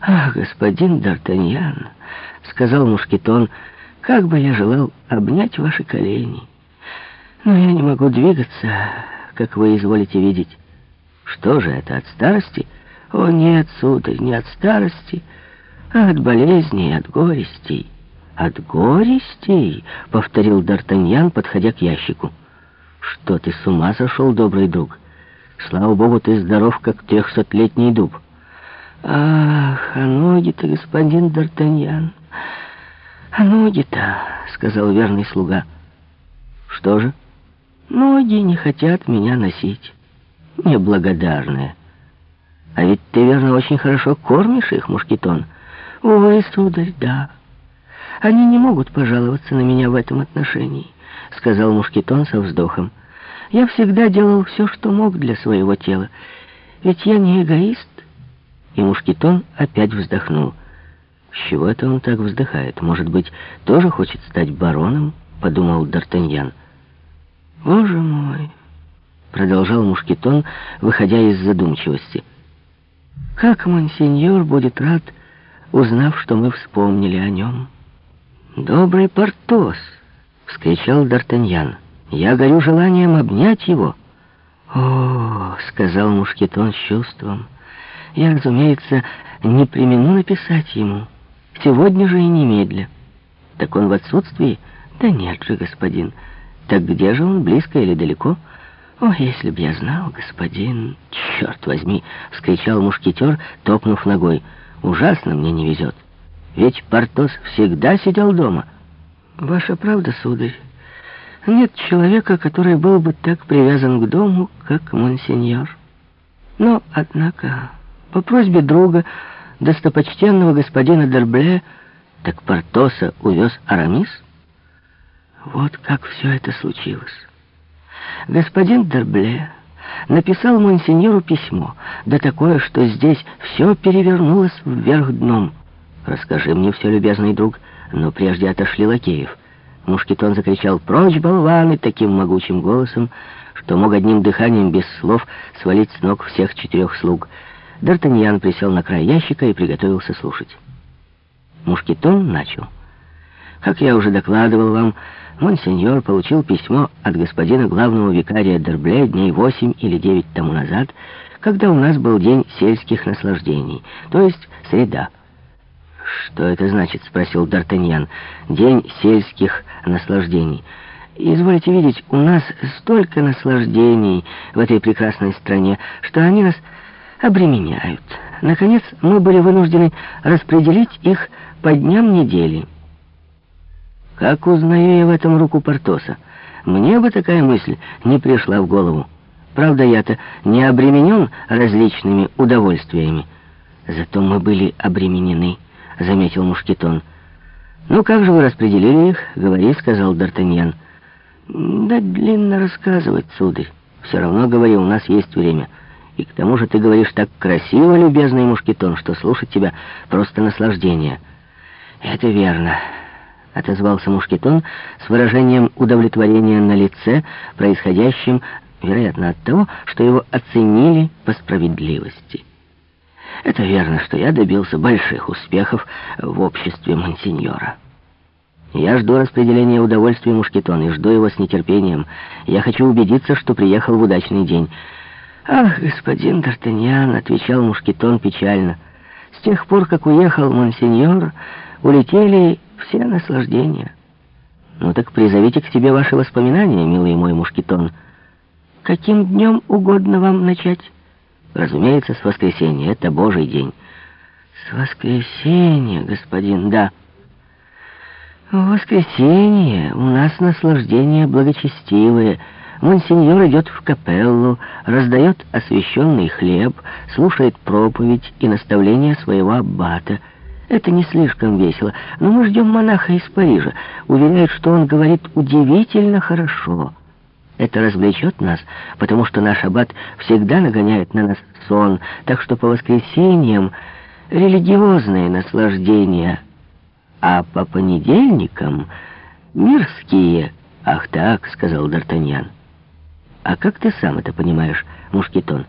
«Ах, господин Д'Артаньян», — сказал Мушкетон, — «как бы я желал обнять ваши колени. Но я не могу двигаться, как вы изволите видеть». «Что же это, от старости?» «О, нет, сударь, не от старости, а от болезней, от горестей». «От горестей?» — повторил Д'Артаньян, подходя к ящику. «Что ты с ума сошел, добрый друг? Слава богу, ты здоров, как трехсотлетний дуб». «Ах, а ноги-то, господин Д'Артаньян, а ноги-то», — сказал верный слуга. «Что же?» «Ноги не хотят меня носить, неблагодарные. А ведь ты, верно, очень хорошо кормишь их, Мушкетон?» «Ой, сударь, да. Они не могут пожаловаться на меня в этом отношении», — сказал Мушкетон со вздохом. «Я всегда делал все, что мог для своего тела, ведь я не эгоист». И Мушкетон опять вздохнул. С чего это он так вздыхает? Может быть, тоже хочет стать бароном? Подумал Д'Артаньян. Боже мой! Продолжал Мушкетон, выходя из задумчивости. Как монсеньор будет рад, узнав, что мы вспомнили о нем. «Добрый Портос!» — вскричал Д'Артаньян. «Я горю желанием обнять его». «О!» — сказал Мушкетон с чувством — я, разумеется, не примену написать ему. Сегодня же и немедля. Так он в отсутствии? Да нет же, господин. Так где же он, близко или далеко? О, если б я знал, господин... Черт возьми, вскричал мушкетер, топнув ногой. Ужасно мне не везет. Ведь Портос всегда сидел дома. Ваша правда, сударь. Нет человека, который был бы так привязан к дому, как монсеньор. Но, однако... По просьбе друга, достопочтенного господина Дербле, так Портоса увез Арамис? Вот как все это случилось. Господин Дербле написал монсеньору письмо, да такое, что здесь все перевернулось вверх дном. «Расскажи мне все, любезный друг», но прежде отошли лакеев. Мушкетон закричал «Прочь, болваны!» таким могучим голосом, что мог одним дыханием без слов свалить с ног всех четырех слуг — Д'Артаньян присел на край ящика и приготовился слушать. Мушкетон начал. «Как я уже докладывал вам, монсеньор получил письмо от господина главного викария Дербле дней восемь или девять тому назад, когда у нас был день сельских наслаждений, то есть среда». «Что это значит?» — спросил Д'Артаньян. «День сельских наслаждений». «Изволите видеть, у нас столько наслаждений в этой прекрасной стране, что они нас обременяют. Наконец, мы были вынуждены распределить их по дням недели. Как узнаю я в этом руку Портоса? Мне бы такая мысль не пришла в голову. Правда, я-то не обременен различными удовольствиями. Зато мы были обременены, — заметил Мушкетон. «Ну, как же вы распределили их?» — говори, — сказал Д'Артаньян. «Да длинно рассказывать, сударь. Все равно, говори, у нас есть время». И к тому же ты говоришь так красиво, любезный мушкетон, что слушать тебя просто наслаждение. Это верно, отозвался мушкетон с выражением удовлетворения на лице, происходящим, вероятно, от того, что его оценили по справедливости. Это верно, что я добился больших успехов в обществе монсеньора. Я жду распределения удовольствия мушкетон и жду его с нетерпением. Я хочу убедиться, что приехал в удачный день. «Ах, господин Д'Артаньян», — отвечал Мушкетон печально, — «с тех пор, как уехал монсеньор, улетели все наслаждения». «Ну так призовите к себе ваши воспоминания, милый мой Мушкетон. Каким днем угодно вам начать?» «Разумеется, с воскресенья. Это Божий день». «С воскресенья, господин, да». «В воскресенье у нас наслаждения благочестивые». Монсеньор идет в капеллу, раздает освященный хлеб, слушает проповедь и наставления своего аббата. Это не слишком весело, но мы ждем монаха из Парижа. Уверяют, что он говорит удивительно хорошо. Это развлечет нас, потому что наш аббат всегда нагоняет на нас сон, так что по воскресеньям религиозные наслаждения, а по понедельникам мирские. «Ах так», — сказал Д'Артаньян. А как ты сам это понимаешь, Мушкетон?»